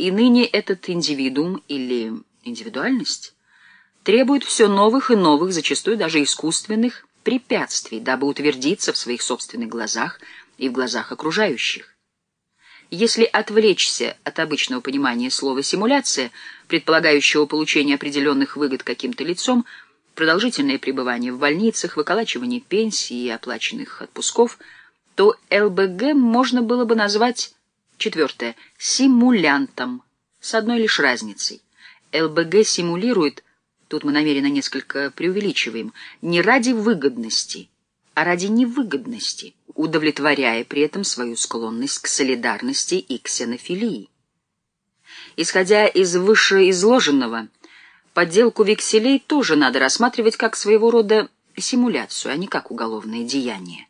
И ныне этот индивидуум или индивидуальность требует все новых и новых, зачастую даже искусственных, препятствий, дабы утвердиться в своих собственных глазах и в глазах окружающих. Если отвлечься от обычного понимания слова «симуляция», предполагающего получение определенных выгод каким-то лицом, продолжительное пребывание в больницах, выколачивание пенсий и оплаченных отпусков, то ЛБГ можно было бы назвать, четвертое, симулянтом, с одной лишь разницей. ЛБГ симулирует, тут мы намеренно несколько преувеличиваем, не ради выгодности, а ради невыгодности, удовлетворяя при этом свою склонность к солидарности и ксенофилии. Исходя из вышеизложенного, подделку векселей тоже надо рассматривать как своего рода симуляцию, а не как уголовное деяние.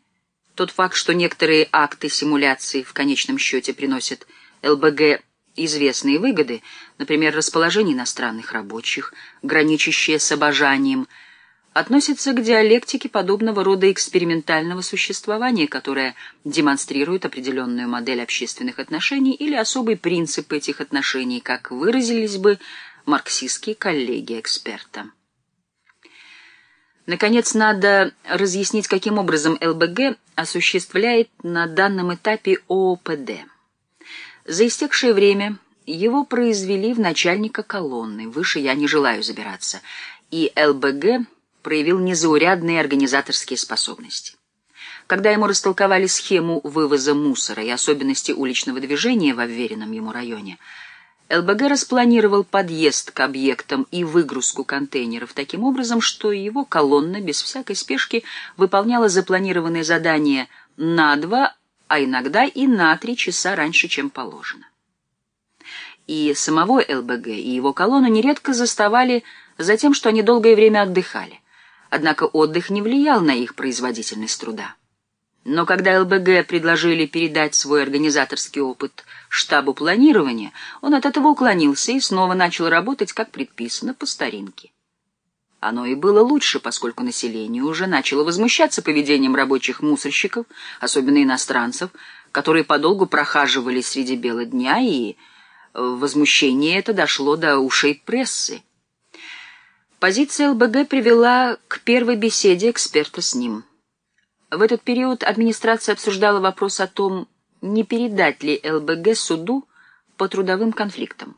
Тот факт, что некоторые акты симуляции в конечном счете приносят ЛБГ известные выгоды, например, расположение иностранных рабочих, граничащее с обожанием, относится к диалектике подобного рода экспериментального существования, которое демонстрирует определенную модель общественных отношений или особый принцип этих отношений, как выразились бы марксистские коллеги эксперта. Наконец, надо разъяснить, каким образом ЛБГ осуществляет на данном этапе ООПД. За истекшее время его произвели в начальника колонны, выше я не желаю забираться, и ЛБГ проявил незаурядные организаторские способности. Когда ему растолковали схему вывоза мусора и особенности уличного движения в обверенном ему районе, ЛБГ распланировал подъезд к объектам и выгрузку контейнеров таким образом, что его колонна без всякой спешки выполняла запланированные задания на два, а иногда и на три часа раньше, чем положено. И самого ЛБГ, и его колонну нередко заставали за тем, что они долгое время отдыхали. Однако отдых не влиял на их производительность труда. Но когда ЛБГ предложили передать свой организаторский опыт штабу планирования, он от этого уклонился и снова начал работать, как предписано, по старинке. Оно и было лучше, поскольку население уже начало возмущаться поведением рабочих мусорщиков, особенно иностранцев, которые подолгу прохаживались среди бела дня, и возмущение это дошло до ушей прессы. Позиция ЛБГ привела к первой беседе эксперта с ним. В этот период администрация обсуждала вопрос о том, не передать ли ЛБГ суду по трудовым конфликтам.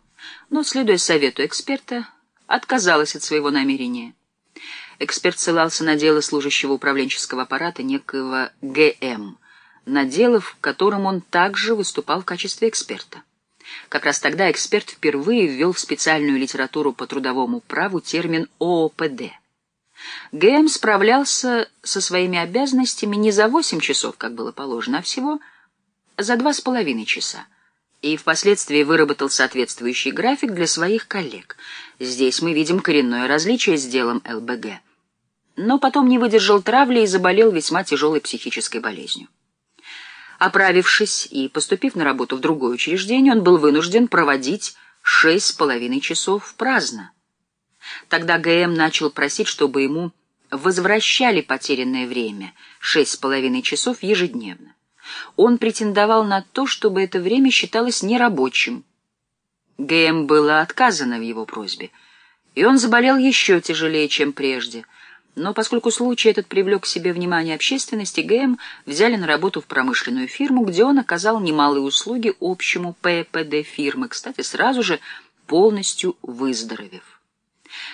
Но, следуя совету эксперта, отказалась от своего намерения. Эксперт ссылался на дело служащего управленческого аппарата некоего ГМ, на дело, в котором он также выступал в качестве эксперта. Как раз тогда эксперт впервые ввел в специальную литературу по трудовому праву термин ООПД. ГМ справлялся со своими обязанностями не за 8 часов, как было положено, а всего за два с половиной часа и впоследствии выработал соответствующий график для своих коллег. Здесь мы видим коренное различие с делом ЛБГ. Но потом не выдержал травли и заболел весьма тяжелой психической болезнью. Оправившись и поступив на работу в другое учреждение, он был вынужден проводить шесть с половиной часов праздно. Тогда ГМ начал просить, чтобы ему возвращали потерянное время шесть с половиной часов ежедневно. Он претендовал на то, чтобы это время считалось нерабочим. ГМ было отказано в его просьбе, и он заболел еще тяжелее, чем прежде. Но поскольку случай этот привлек к себе внимание общественности, ГМ взяли на работу в промышленную фирму, где он оказал немалые услуги общему ППД фирмы, кстати, сразу же полностью выздоровев.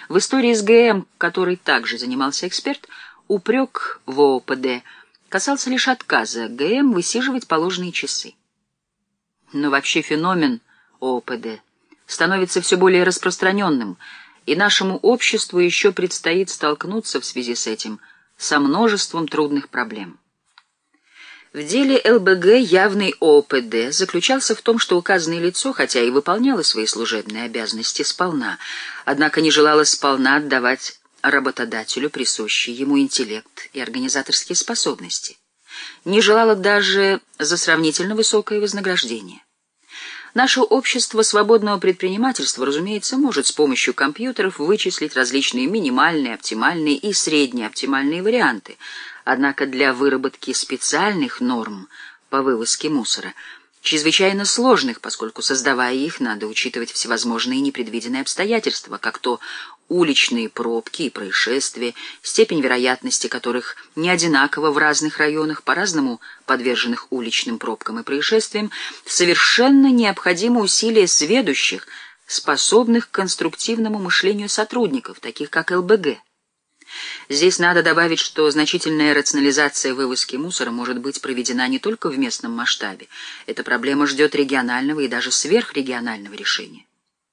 В истории с ГМ, который также занимался эксперт, упрек в ОПД – касался лишь отказа ГМ высиживать положенные часы. Но вообще феномен ОПД становится все более распространенным, и нашему обществу еще предстоит столкнуться в связи с этим со множеством трудных проблем. В деле ЛБГ явный ОПД заключался в том, что указанное лицо, хотя и выполняло свои служебные обязанности сполна, однако не желало сполна отдавать работодателю присущий ему интеллект и организаторские способности. Не желала даже за сравнительно высокое вознаграждение. Наше общество свободного предпринимательства, разумеется, может с помощью компьютеров вычислить различные минимальные, оптимальные и средние оптимальные варианты. Однако для выработки специальных норм по вывозке мусора чрезвычайно сложных, поскольку, создавая их, надо учитывать всевозможные непредвиденные обстоятельства, как то уличные пробки и происшествия, степень вероятности которых не одинакова в разных районах, по-разному подверженных уличным пробкам и происшествиям, совершенно необходимо усилия сведущих, способных к конструктивному мышлению сотрудников, таких как ЛБГ. Здесь надо добавить, что значительная рационализация вывозки мусора может быть проведена не только в местном масштабе. Эта проблема ждет регионального и даже сверхрегионального решения.